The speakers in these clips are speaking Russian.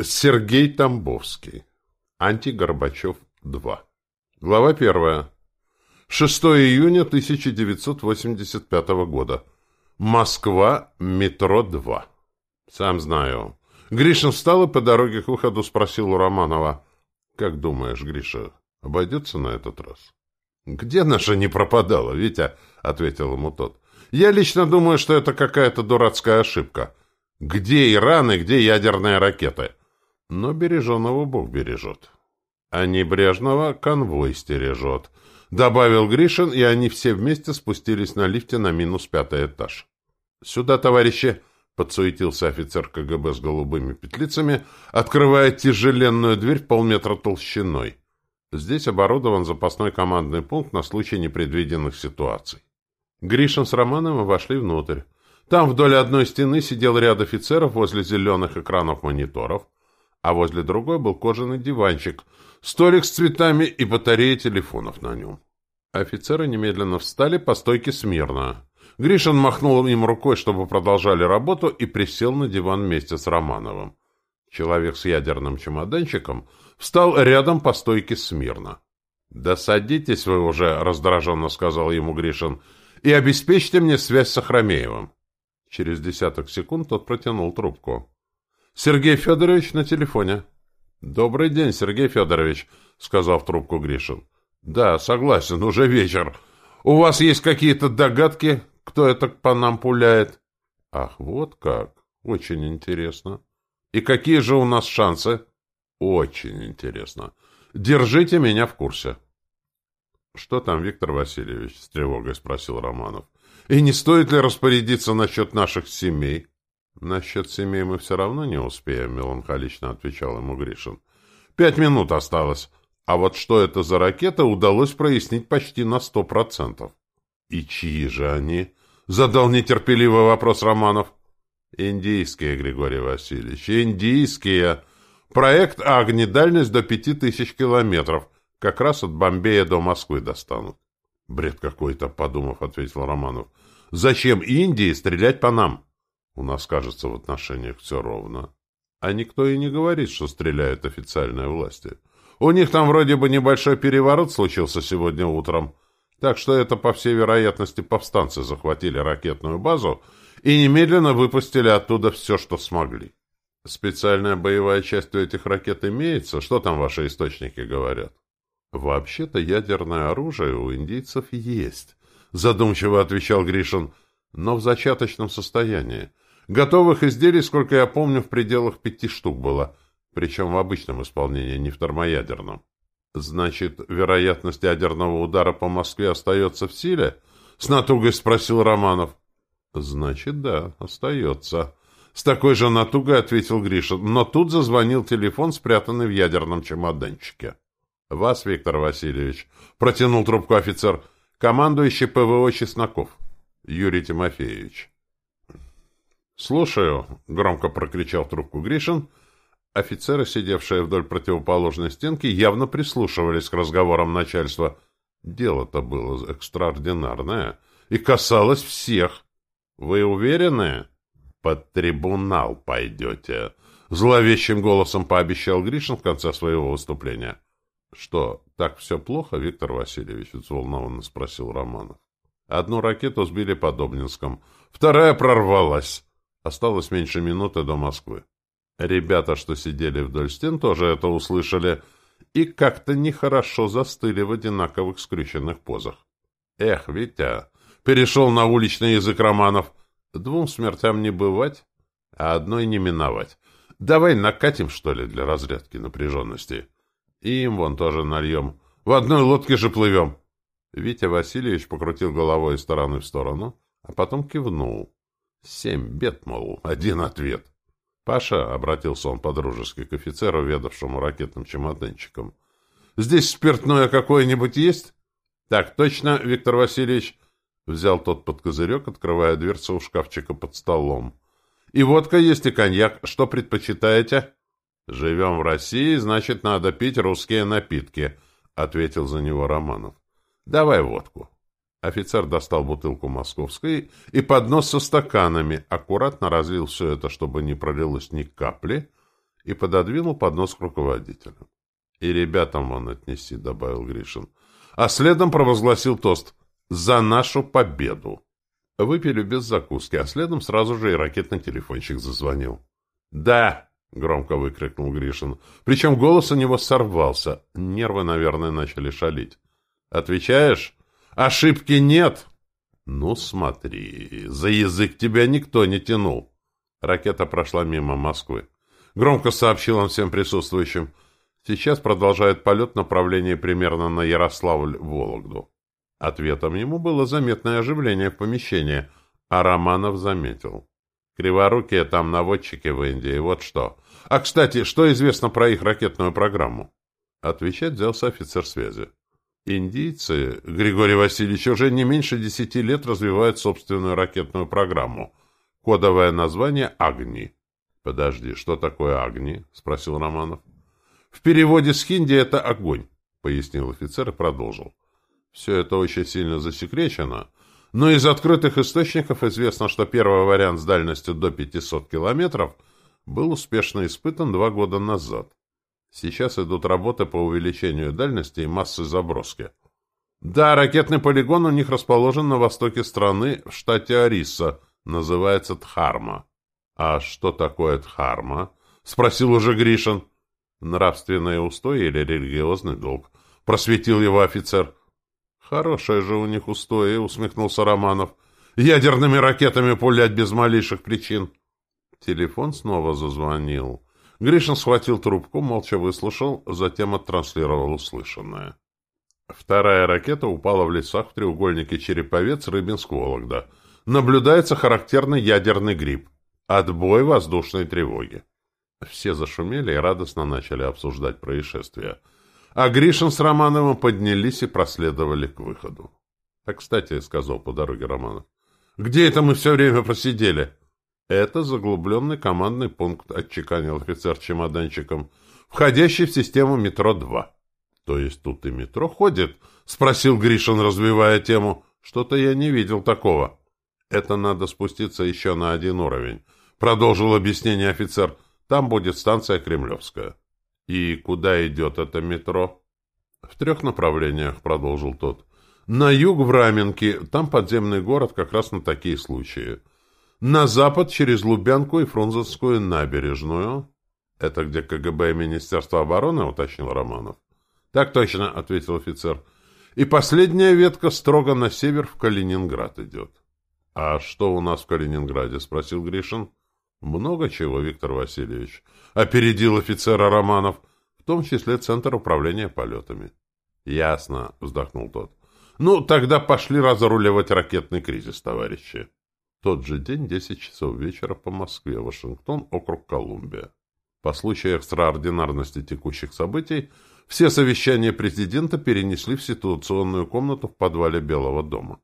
Сергей Тамбовский. Антигорбачев 2. Глава 1. 6 июня 1985 года. Москва, метро 2. Сам знаю. Гришин встал и по дороге к выходу спросил у Романова. «Как думаешь, Гриша, обойдется на этот раз?» «Где наша не пропадала, Витя?» — ответил ему тот. «Я лично думаю, что это какая-то дурацкая ошибка. Где Иран и где ядерные ракеты?» Но береженого Бог бережет. А небрежного конвой стережет. Добавил Гришин, и они все вместе спустились на лифте на минус пятый этаж. «Сюда, товарищи!» — подсуетился офицер КГБ с голубыми петлицами, открывая тяжеленную дверь полметра толщиной. Здесь оборудован запасной командный пункт на случай непредвиденных ситуаций. Гришин с Романовым вошли внутрь. Там вдоль одной стены сидел ряд офицеров возле зеленых экранов мониторов, а возле другой был кожаный диванчик, столик с цветами и батарея телефонов на нем. Офицеры немедленно встали по стойке смирно. Гришин махнул им рукой, чтобы продолжали работу, и присел на диван вместе с Романовым. Человек с ядерным чемоданчиком встал рядом по стойке смирно. «Да садитесь вы уже», — раздраженно сказал ему Гришин, — «и обеспечьте мне связь с Охромеевым». Через десяток секунд тот протянул трубку. Сергей Федорович на телефоне. Добрый день, Сергей Федорович, сказал в трубку Гришин. Да, согласен, уже вечер. У вас есть какие-то догадки, кто это по нам пуляет? Ах, вот как. Очень интересно. И какие же у нас шансы? Очень интересно. Держите меня в курсе. Что там, Виктор Васильевич? С тревогой спросил Романов. И не стоит ли распорядиться насчет наших семей? «Насчет семей мы все равно не успеем», — меланхолично отвечал ему Гришин. «Пять минут осталось. А вот что это за ракета, удалось прояснить почти на сто процентов». «И чьи же они?» — задал нетерпеливый вопрос Романов. «Индийские, Григорий Васильевич, индийские. Проект «Агни» дальность до пяти тысяч километров. Как раз от Бомбея до Москвы достанут». «Бред какой-то», — подумав, ответил Романов. «Зачем Индии стрелять по нам?» У нас, кажется, в отношениях все ровно. А никто и не говорит, что стреляют официальные власти. У них там вроде бы небольшой переворот случился сегодня утром. Так что это, по всей вероятности, повстанцы захватили ракетную базу и немедленно выпустили оттуда все, что смогли. Специальная боевая часть у этих ракет имеется? Что там ваши источники говорят? Вообще-то ядерное оружие у индийцев есть, задумчиво отвечал Гришин, но в зачаточном состоянии. Готовых изделий, сколько я помню, в пределах пяти штук было, причем в обычном исполнении, не в термоядерном. Значит, вероятность ядерного удара по Москве остается в силе? С натугой спросил Романов. Значит, да, остается. С такой же натугой ответил Гриша, но тут зазвонил телефон, спрятанный в ядерном чемоданчике. «Вас, Виктор Васильевич», — протянул трубку офицер, — командующий ПВО Чесноков, Юрий Тимофеевич. «Слушаю», — громко прокричал трубку Гришин. Офицеры, сидевшие вдоль противоположной стенки, явно прислушивались к разговорам начальства. Дело-то было экстраординарное и касалось всех. «Вы уверены?» «Под трибунал пойдете», — зловещим голосом пообещал Гришин в конце своего выступления. «Что, так все плохо, Виктор Васильевич?» — взволнованно спросил Романов. «Одну ракету сбили под Обнинском, вторая прорвалась». Осталось меньше минуты до Москвы. Ребята, что сидели вдоль стен, тоже это услышали и как-то нехорошо застыли в одинаковых скрюченных позах. «Эх, Витя!» — перешел на уличный язык романов. «Двум смертям не бывать, а одной не миновать. Давай накатим, что ли, для разрядки напряженности. И им вон тоже нальем. В одной лодке же плывем». Витя Васильевич покрутил головой из стороны в сторону, а потом кивнул. Семь бед, мол, один ответ. «Паша», — обратился он по-дружески к офицеру, ведавшему ракетным чемоданчиком, — «здесь спиртное какое-нибудь есть?» «Так точно, Виктор Васильевич», — взял тот под козырек, открывая дверцу у шкафчика под столом. «И водка есть, и коньяк. Что предпочитаете?» «Живем в России, значит, надо пить русские напитки», — ответил за него Романов. «Давай водку». Офицер достал бутылку московской и поднос со стаканами, аккуратно разлил все это, чтобы не пролилось ни капли, и пододвинул поднос к руководителю. «И ребятам вон отнеси», — добавил Гришин. А следом провозгласил тост «За нашу победу». Выпили без закуски, а следом сразу же и ракетный телефончик зазвонил. «Да!» — громко выкрикнул Гришин. Причем голос у него сорвался. Нервы, наверное, начали шалить. «Отвечаешь? Ошибки нет!» «Ну, смотри, за язык тебя никто не тянул!» Ракета прошла мимо Москвы. Громко сообщил он всем присутствующим. Сейчас продолжает полет в направлении примерно на Ярославль-Вологду. Ответом ему было заметное оживление в помещении, а Романов заметил. Криворукие там наводчики в Индии, вот что. А, кстати, что известно про их ракетную программу? Отвечать взялся офицер связи. Индийцы, Григорий Васильевич, уже не меньше десяти лет развивают собственную ракетную программу. Кодовое название «Агни». «Подожди, что такое «Агни»?» — спросил Романов. «В переводе с хинди это «огонь», — пояснил офицер и продолжил. «Все это очень сильно засекречено, но из открытых источников известно, что первый вариант с дальностью до 500 километров был успешно испытан два года назад. Сейчас идут работы по увеличению дальности и массы заброски. Да, ракетный полигон у них расположен на востоке страны, в штате Ариса, называется Дхарма. А что такое Дхарма? Спросил уже Гришин. Нравственное устой или религиозный долг? Просветил его офицер. Хорошее же у них устои, усмехнулся Романов. Ядерными ракетами пулять без малейших причин. Телефон снова зазвонил. Гришин схватил трубку, молча выслушал, затем оттранслировал услышанное. Вторая ракета упала в лесах в треугольнике Череповец, Рыбинск, Вологда. Наблюдается характерный ядерный гриб. Отбой воздушной тревоги. Все зашумели и радостно начали обсуждать происшествие. А Гришин с Романовым поднялись и проследовали к выходу. — А, кстати, — сказал по дороге Романов, — где это мы все время просидели? — это заглубленный командный пункт, отчеканил офицер чемоданчиком, входящий в систему метро-2. То есть тут и метро ходит? Спросил Гришин, развивая тему. Что-то я не видел такого. Это надо спуститься еще на один уровень. Продолжил объяснение офицер. Там будет станция Кремлевская. И куда идет это метро? В трех направлениях, продолжил тот. На юг в Раменки, там подземный город как раз на такие случаи. На запад через Лубянку и Фрунзенскую набережную. Это где КГБ и Министерство обороны, уточнил Романов. Так точно, ответил офицер. И последняя ветка строго на север в Калининград идет. А что у нас в Калининграде? спросил Гришин. Много чего, Виктор Васильевич. Опередил офицера Романов, в том числе Центр управления полетами. Ясно, вздохнул тот. Ну, тогда пошли разруливать ракетный кризис, товарищи тот же день, 10 часов вечера по Москве, Вашингтон, округ Колумбия. По случаю экстраординарности текущих событий, все совещания президента перенесли в ситуационную комнату в подвале Белого дома.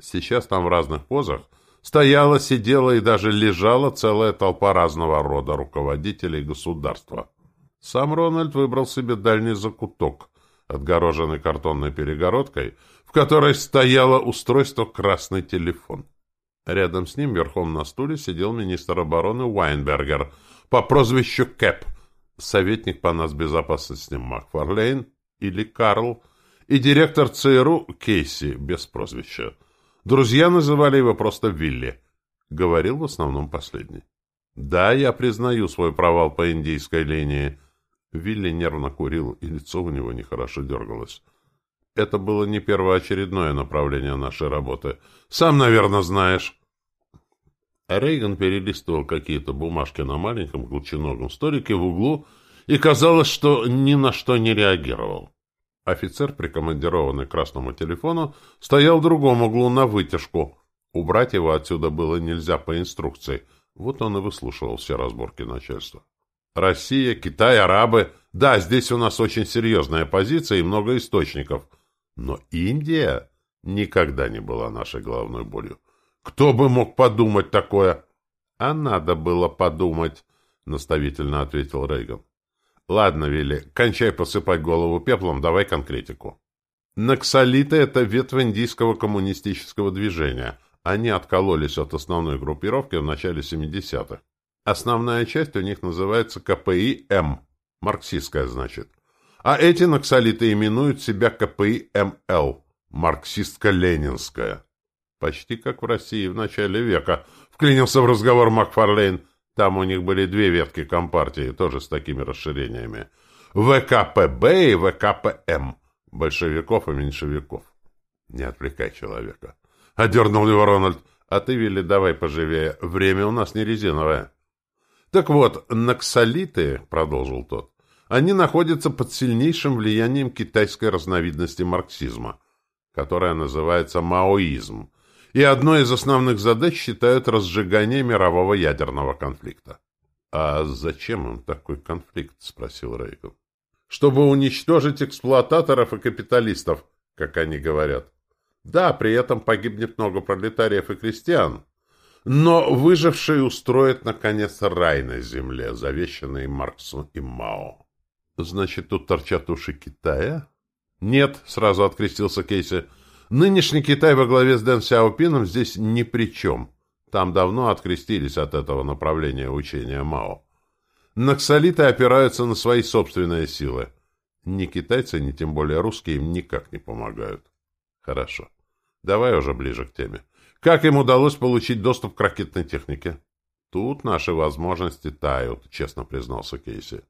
Сейчас там в разных позах стояла, сидела и даже лежала целая толпа разного рода руководителей государства. Сам Рональд выбрал себе дальний закуток, отгороженный картонной перегородкой, в которой стояло устройство «красный телефон». Рядом с ним, верхом на стуле, сидел министр обороны Уайнбергер по прозвищу Кэп, советник по нацбезопасности Макфарлейн или Карл и директор ЦРУ Кейси без прозвища. Друзья называли его просто Вилли. Говорил в основном последний. «Да, я признаю свой провал по индийской линии». Вилли нервно курил, и лицо у него нехорошо дергалось. Это было не первоочередное направление нашей работы. Сам, наверное, знаешь. Рейган перелистывал какие-то бумажки на маленьком глубоченогом столике в углу и казалось, что ни на что не реагировал. Офицер, прикомандированный к красному телефону, стоял в другом углу на вытяжку. Убрать его отсюда было нельзя по инструкции. Вот он и выслушивал все разборки начальства. Россия, Китай, арабы. Да, здесь у нас очень серьезная позиция и много источников — но Индия никогда не была нашей головной болью. Кто бы мог подумать такое? А надо было подумать, наставительно ответил Рейган. Ладно, Вилли, кончай посыпать голову пеплом, давай конкретику. Наксалиты — это ветвь индийского коммунистического движения. Они откололись от основной группировки в начале 70-х. Основная часть у них называется КПИ-М, марксистская, значит. А эти наксолиты именуют себя КПИ-МЛ, марксистско-ленинская. Почти как в России в начале века. Вклинился в разговор Макфарлейн. Там у них были две ветки компартии, тоже с такими расширениями. ВКПБ и ВКПМ. Большевиков и меньшевиков. Не отвлекай человека. Одернул его Рональд. А ты, Вилли, давай поживее. Время у нас не резиновое. Так вот, наксолиты, продолжил тот, они находятся под сильнейшим влиянием китайской разновидности марксизма, которая называется маоизм, и одной из основных задач считают разжигание мирового ядерного конфликта. «А зачем им такой конфликт?» — спросил Рейган. «Чтобы уничтожить эксплуататоров и капиталистов, как они говорят. Да, при этом погибнет много пролетариев и крестьян, но выживший устроит, наконец, рай на земле, завещанный Марксом и Мао. Значит, тут торчат уши Китая? Нет, сразу открестился Кейси. Нынешний Китай во главе с Дэн Сяопином здесь ни при чем. Там давно открестились от этого направления учения Мао. Наксолиты опираются на свои собственные силы. Ни китайцы, ни тем более русские им никак не помогают. Хорошо. Давай уже ближе к теме. Как им удалось получить доступ к ракетной технике? Тут наши возможности тают, честно признался Кейси.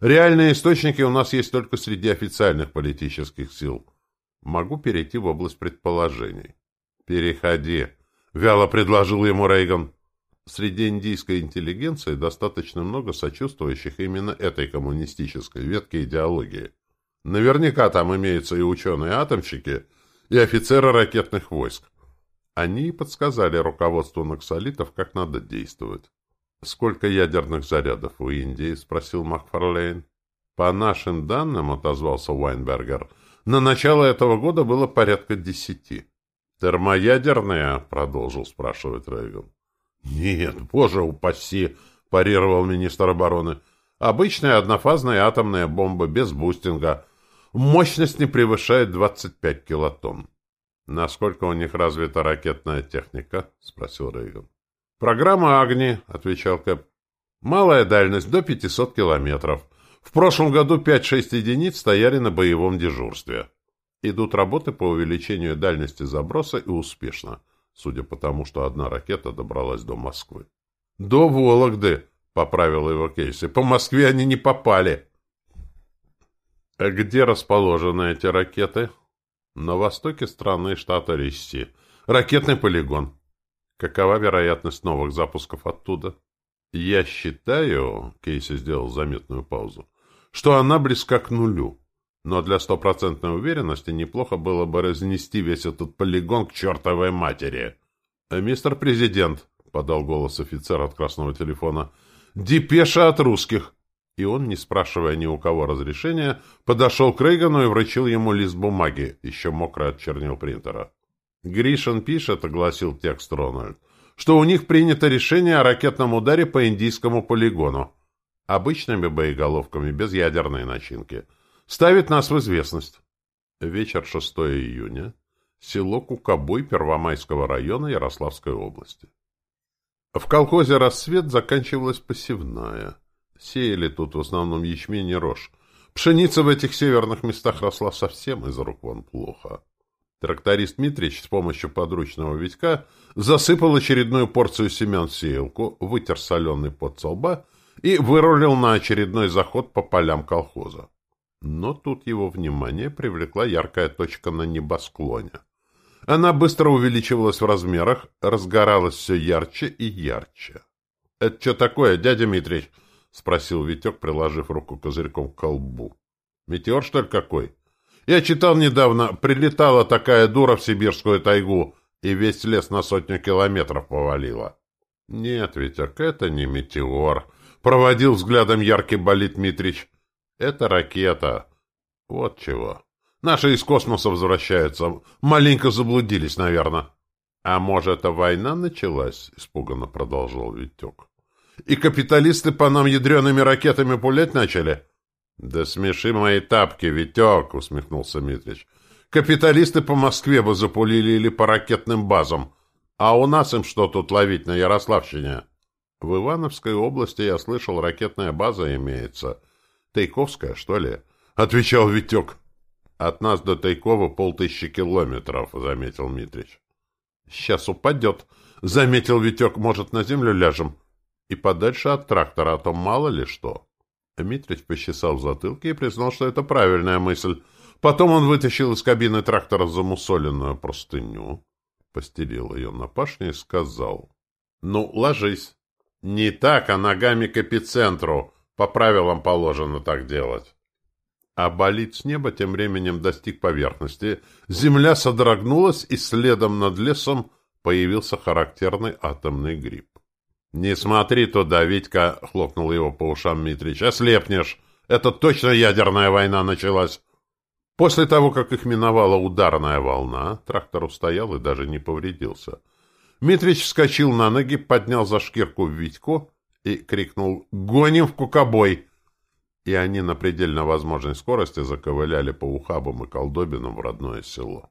Реальные источники у нас есть только среди официальных политических сил. Могу перейти в область предположений. Переходи, вяло предложил ему Рейган. Среди индийской интеллигенции достаточно много сочувствующих именно этой коммунистической ветке идеологии. Наверняка там имеются и ученые-атомщики, и офицеры ракетных войск. Они и подсказали руководству наксолитов, как надо действовать. «Сколько ядерных зарядов у Индии?» — спросил Макфарлейн. «По нашим данным», — отозвался Вайнбергер, — «на начало этого года было порядка десяти». «Термоядерные?» — продолжил спрашивать Рейган. «Нет, боже упаси!» — парировал министр обороны. «Обычная однофазная атомная бомба без бустинга. Мощность не превышает 25 килотонн. «Насколько у них развита ракетная техника?» — спросил Рейган. «Программа «Агни», — отвечал Кэп. «Малая дальность, до 500 километров. В прошлом году 5-6 единиц стояли на боевом дежурстве. Идут работы по увеличению дальности заброса и успешно, судя по тому, что одна ракета добралась до Москвы». «До Вологды», — поправил его Кейси. «По Москве они не попали». «А где расположены эти ракеты?» На востоке страны штата Рисси. Ракетный полигон. Какова вероятность новых запусков оттуда? Я считаю, Кейси сделал заметную паузу, что она близка к нулю. Но для стопроцентной уверенности неплохо было бы разнести весь этот полигон к чертовой матери. «Мистер Президент», — подал голос офицер от красного телефона, — «депеша от русских и он, не спрашивая ни у кого разрешения, подошел к Рейгану и вручил ему лист бумаги, еще мокрый от чернил принтера. «Гришин пишет», — огласил текст Рональд, «что у них принято решение о ракетном ударе по индийскому полигону. Обычными боеголовками, без ядерной начинки. Ставит нас в известность». Вечер 6 июня. Село Кукобой Первомайского района Ярославской области. В колхозе «Рассвет» заканчивалась посевная. Сеяли тут в основном ячмень и рожь. Пшеница в этих северных местах росла совсем из рук вон плохо. Тракторист Митрич с помощью подручного Витька засыпал очередную порцию семян в сеялку, вытер соленый пот со лба и вырулил на очередной заход по полям колхоза. Но тут его внимание привлекла яркая точка на небосклоне. Она быстро увеличивалась в размерах, разгоралась все ярче и ярче. — Это что такое, дядя Митрич? — спросил Витек, приложив руку козырьком к колбу. — Метеор, что ли, какой? Я читал недавно, прилетала такая дура в сибирскую тайгу, и весь лес на сотню километров повалила. — Нет, Витек, это не метеор, — проводил взглядом яркий болит Митрич. — Это ракета. Вот чего. Наши из космоса возвращаются. Маленько заблудились, наверное. — А может, это война началась? — испуганно продолжил Витек. И капиталисты по нам ядреными ракетами пулять начали? — Да смеши мои тапки, Витек, — усмехнулся Митрич. — Капиталисты по Москве бы запулили или по ракетным базам. А у нас им что тут ловить на Ярославщине? В Ивановской области, я слышал, ракетная база имеется. Тайковская, что ли? Отвечал Витек. От нас до Тайкова полтысячи километров, заметил Митрич. Сейчас упадет, заметил Витек. Может, на землю ляжем? И подальше от трактора, а то мало ли что. Митрич посчесал в затылке и признал, что это правильная мысль. Потом он вытащил из кабины трактора замусоленную простыню, постелил ее на пашне и сказал. — Ну, ложись. — Не так, а ногами к эпицентру. По правилам положено так делать. А болид с неба тем временем достиг поверхности. Земля содрогнулась, и следом над лесом появился характерный атомный гриб. «Не смотри туда, Витька!» — хлопнул его по ушам Митрич. «Ослепнешь! Это точно ядерная война началась!» После того, как их миновала ударная волна, трактор устоял и даже не повредился. Митрич вскочил на ноги, поднял за шкирку Витьку и крикнул «Гоним в кукобой!» И они на предельно возможной скорости заковыляли по ухабам и колдобинам в родное село.